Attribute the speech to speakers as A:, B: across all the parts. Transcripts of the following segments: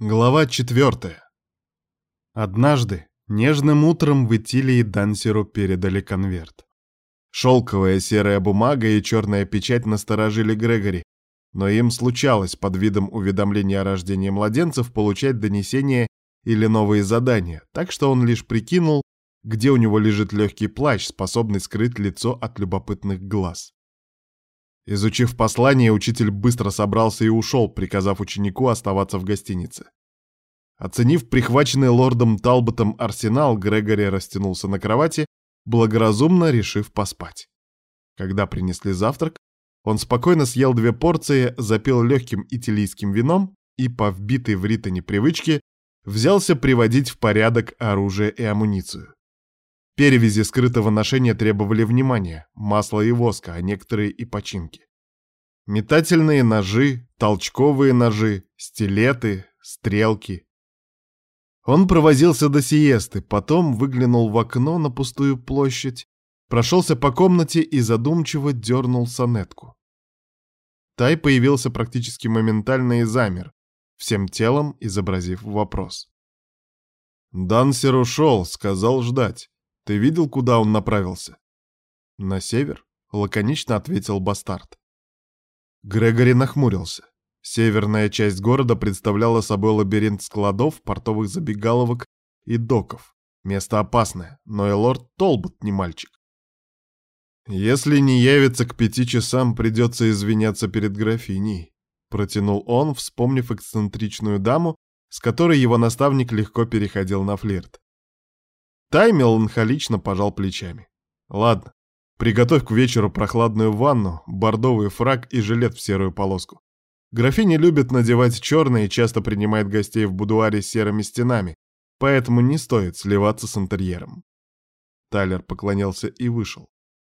A: Глава четвертая. Однажды, нежным утром в Итилии Дансеру передали конверт. Шелковая серая бумага и черная печать насторожили Грегори, но им случалось под видом уведомления о рождении младенцев получать донесения или новые задания, так что он лишь прикинул, где у него лежит легкий плащ, способный скрыть лицо от любопытных глаз. Изучив послание, учитель быстро собрался и ушел, приказав ученику оставаться в гостинице. Оценив прихваченный лордом Талботом арсенал, Грегори растянулся на кровати, благоразумно решив поспать. Когда принесли завтрак, он спокойно съел две порции, запил легким итилийским вином и, по вбитой в ритоне привычке, взялся приводить в порядок оружие и амуницию. Перевязи скрытого ношения требовали внимания, масла и воска, а некоторые и починки. Метательные ножи, толчковые ножи, стилеты, стрелки. Он провозился до сиесты, потом выглянул в окно на пустую площадь, прошелся по комнате и задумчиво дернул сонетку. Тай появился практически моментально и замер, всем телом изобразив вопрос. Дансер ушел, сказал ждать. Ты видел, куда он направился? На север, лаконично ответил бастард. Грегори нахмурился. Северная часть города представляла собой лабиринт складов, портовых забегаловок и доков. Место опасное, но и лорд Толбот не мальчик. «Если не явится к пяти часам, придется извиняться перед графиней», — протянул он, вспомнив эксцентричную даму, с которой его наставник легко переходил на флирт. Тай меланхолично пожал плечами. Ладно, приготовь к вечеру прохладную ванну, бордовый фраг и жилет в серую полоску. Графиня любит надевать черное и часто принимает гостей в будуаре с серыми стенами, поэтому не стоит сливаться с интерьером. Тайлер поклонился и вышел.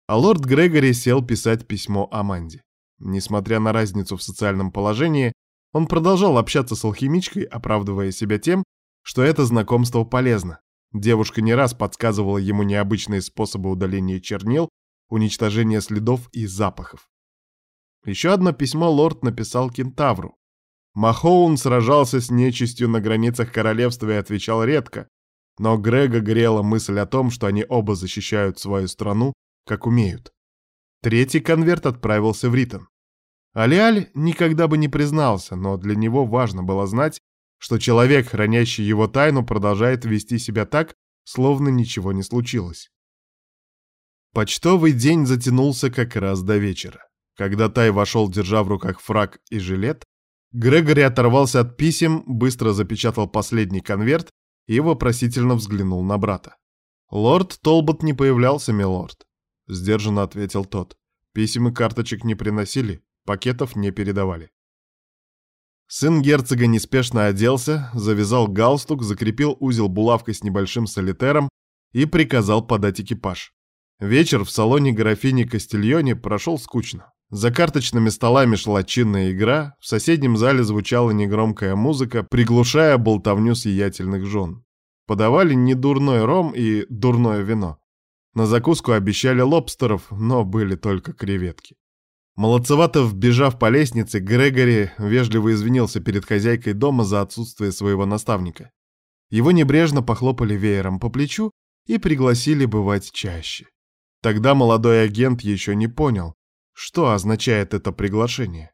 A: А лорд Грегори сел писать письмо Аманде. Несмотря на разницу в социальном положении, он продолжал общаться с алхимичкой, оправдывая себя тем, что это знакомство полезно, Девушка не раз подсказывала ему необычные способы удаления чернил, уничтожения следов и запахов. Еще одно письмо лорд написал кентавру. Махоун сражался с нечистью на границах королевства и отвечал редко, но Грега грела мысль о том, что они оба защищают свою страну, как умеют. Третий конверт отправился в Ритон. Алиаль никогда бы не признался, но для него важно было знать, что человек, хранящий его тайну, продолжает вести себя так, словно ничего не случилось. Почтовый день затянулся как раз до вечера. Когда Тай вошел, держа в руках фраг и жилет, Грегори оторвался от писем, быстро запечатал последний конверт и вопросительно взглянул на брата. «Лорд Толбот не появлялся, милорд», — сдержанно ответил тот. «Писем и карточек не приносили, пакетов не передавали». Сын герцога неспешно оделся, завязал галстук, закрепил узел булавкой с небольшим солитером и приказал подать экипаж. Вечер в салоне графини Кастильоне прошел скучно. За карточными столами шла чинная игра, в соседнем зале звучала негромкая музыка, приглушая болтовню сиятельных жен. Подавали не дурной ром и дурное вино. На закуску обещали лобстеров, но были только креветки. Молодцевато вбежав по лестнице, Грегори вежливо извинился перед хозяйкой дома за отсутствие своего наставника. Его небрежно похлопали веером по плечу и пригласили бывать чаще. Тогда молодой агент еще не понял, что означает это приглашение.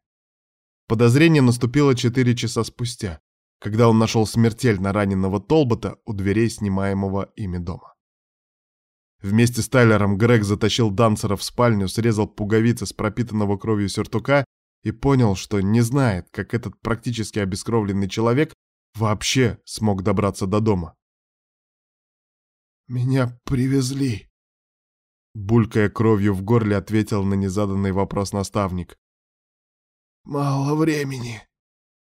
A: Подозрение наступило четыре часа спустя, когда он нашел смертельно раненого Толбота у дверей снимаемого ими дома. Вместе с Тайлером Грег затащил Дансера в спальню, срезал пуговицы с пропитанного кровью сюртука и понял, что не знает, как этот практически обескровленный человек вообще смог добраться до дома.
B: «Меня привезли», — булькая кровью в горле, ответил на незаданный вопрос наставник. «Мало времени.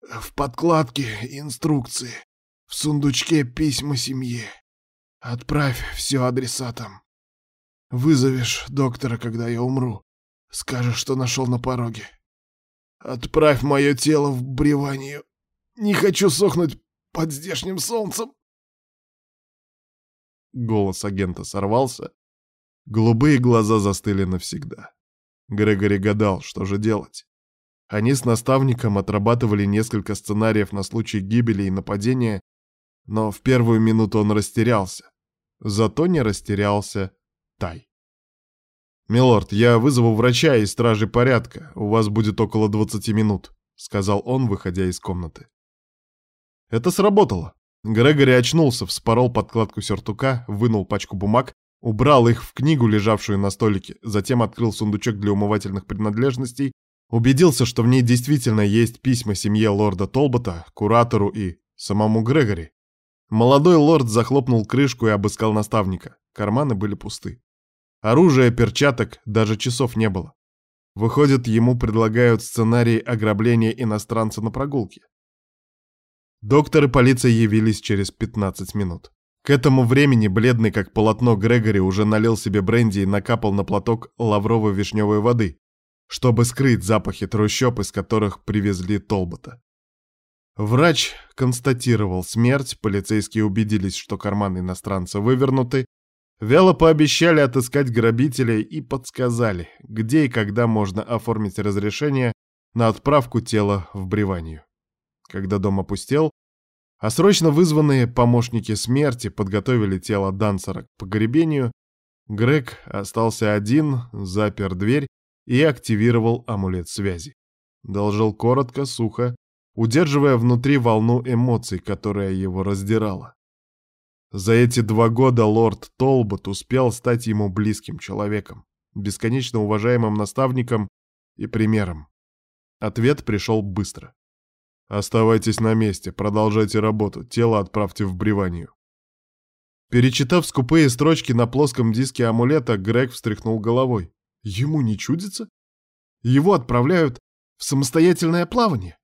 B: В подкладке инструкции, в сундучке письма семье. Отправь все адресатам. Вызовешь доктора, когда я умру. Скажешь, что нашел на пороге. Отправь мое тело в бреванию. Не хочу сохнуть под здешним солнцем.
A: Голос агента сорвался. Голубые глаза застыли навсегда. Грегори гадал, что же делать. Они с наставником отрабатывали несколько сценариев на случай гибели и нападения, но в первую минуту он растерялся. Зато не растерялся Тай. «Милорд, я вызову врача и стражи порядка. У вас будет около 20 минут», — сказал он, выходя из комнаты. Это сработало. Грегори очнулся, вспорол подкладку сюртука, вынул пачку бумаг, убрал их в книгу, лежавшую на столике, затем открыл сундучок для умывательных принадлежностей, убедился, что в ней действительно есть письма семье лорда Толбота, куратору и самому Грегори. Молодой лорд захлопнул крышку и обыскал наставника. Карманы были пусты. Оружия, перчаток, даже часов не было. Выходит, ему предлагают сценарий ограбления иностранца на прогулке. Доктор и полиция явились через 15 минут. К этому времени бледный как полотно Грегори уже налил себе бренди и накапал на платок лаврово-вишневой воды, чтобы скрыть запахи трущоб, из которых привезли Толбота. Врач констатировал смерть, полицейские убедились, что карманы иностранца вывернуты, Вяло пообещали отыскать грабителей и подсказали, где и когда можно оформить разрешение на отправку тела в Бреванию. Когда дом опустел, а срочно вызванные помощники смерти подготовили тело Дансера к погребению, Грег остался один, запер дверь и активировал амулет связи. Должил коротко, сухо, удерживая внутри волну эмоций, которая его раздирала. За эти два года лорд Толбот успел стать ему близким человеком, бесконечно уважаемым наставником и примером. Ответ пришел быстро. «Оставайтесь на месте, продолжайте работу, тело отправьте в бреванию». Перечитав скупые строчки на плоском диске амулета, Грег встряхнул головой. Ему не чудится? Его отправляют в самостоятельное плавание?